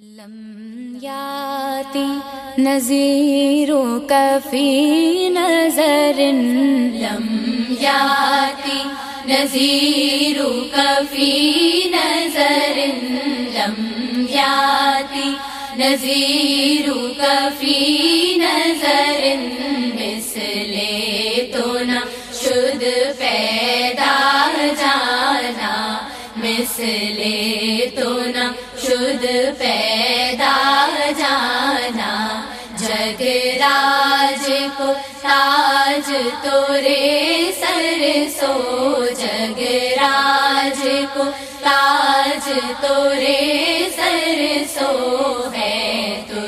لم یاتی نظیروں کفی نظر لم یاتی نظیروں کفی نظر لم یاتی نظیروں کفی نظر مثلے تو نہ شد پیدا جانا مثلے تو نہ पेदा जान। जगराजे को तोरे सो। जगराजको ताज तोरे सरसो है तु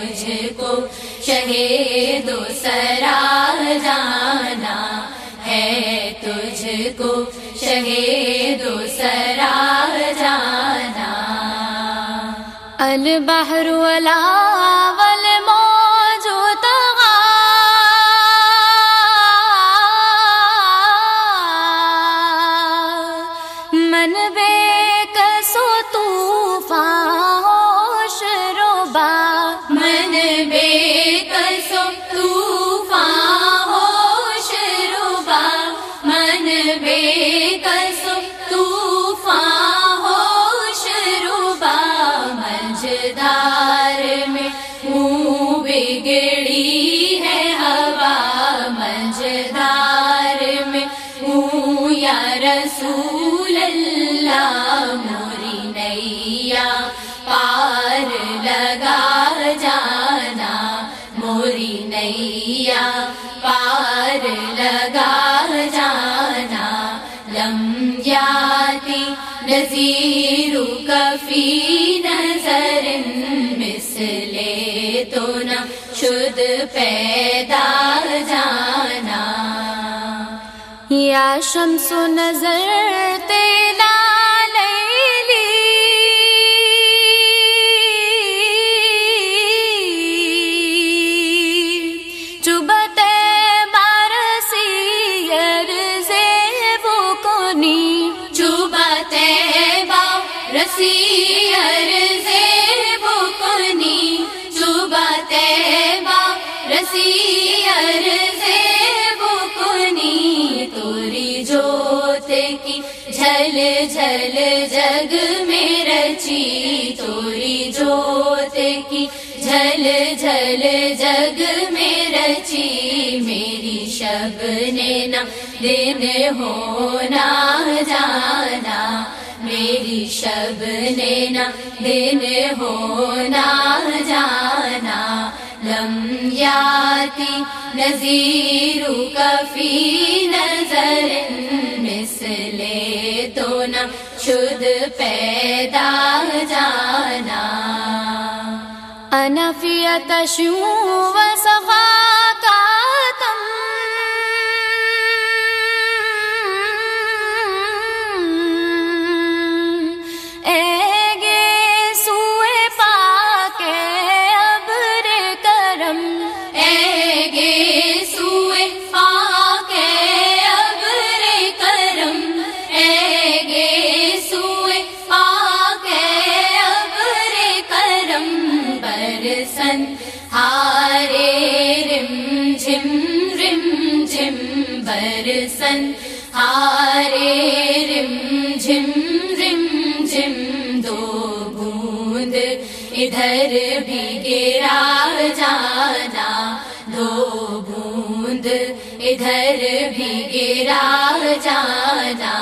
शङ्गे दोसरा जान। है तु शङ्गे من بحر ولا बहरलावल मो तवा मन बे कसो शोबा मनबे को तु मोरिया पार लगा जानीनया पार लगा जना लीर कफी नजर मिसले तो न शुद्ध पैदा जा शमसो न जाते जल जग में रची तोरी जोत की। झल झल जग में रची मेरी शब ने। ना दिन हो ना जाना, मेरी शब ने। ना दिन हो ना जाना लम याति नजीरू कफी पैदा जाना। अनफियत अतशूव स वा बरसन हारे रिम झिम रिम झिम बरसन। हारे रिम झिम रिम झिम दो बूंद। इधर भी गिरा जाना दो बूंद। इधर भी गिरा जाना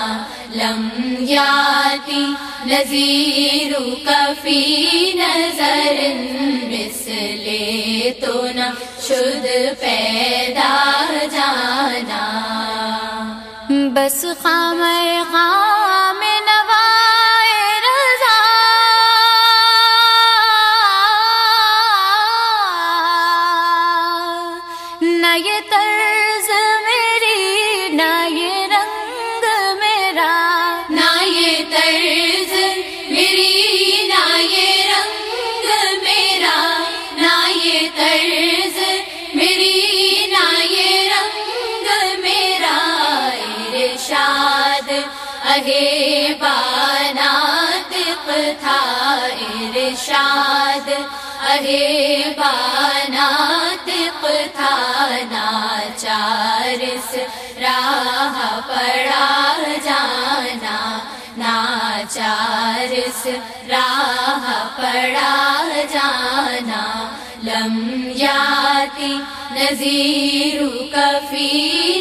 लम याती नजीर कफी नजर मिसले तो न शुद्ध पैदा जाना बस खाम खाम नवाए रजा न ये तर्ज मेरी तर्ज मेरी ना ये रंग मेरा इरशाद अहे बानात था इरशाद अहे बानातिक था नाचारिस राह पड़ा जाना नाचारिस राह पड़ा जाना लम याति नजीरु कफी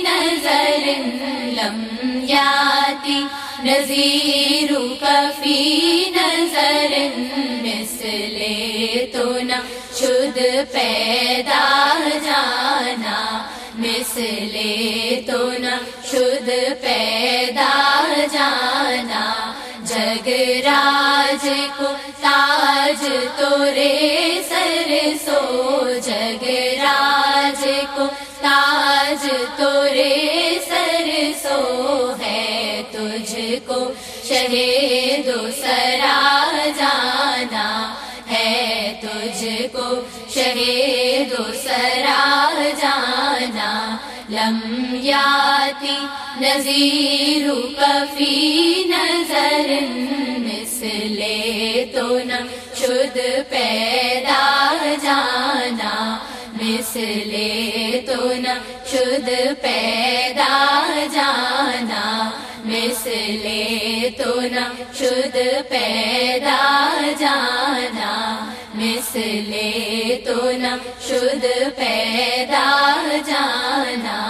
नजर लम याति नजीरु कफी नजर मिसले तो न शुद्ध पैदा जाना। मिसले तो न शुद्ध पैदा जाना जगराज को ताज तोरे सर सो जगराज को ताज तोरे सर सो है तुझको शहेदो सरा जाना है तुझको नजीरु कफी नजर मिसले तो न शुद्ध पैदा जाना। मिसले तो न शुद्ध पैदा जाना। मिसले तो न शुद्ध पैदा जाना। मिसले तो न शुद्ध पैदा जाना